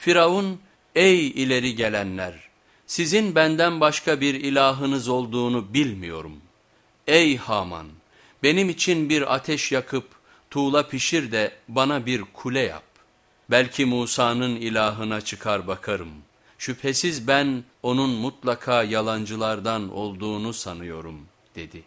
Firavun ey ileri gelenler sizin benden başka bir ilahınız olduğunu bilmiyorum. Ey Haman benim için bir ateş yakıp tuğla pişir de bana bir kule yap. Belki Musa'nın ilahına çıkar bakarım. Şüphesiz ben onun mutlaka yalancılardan olduğunu sanıyorum dedi.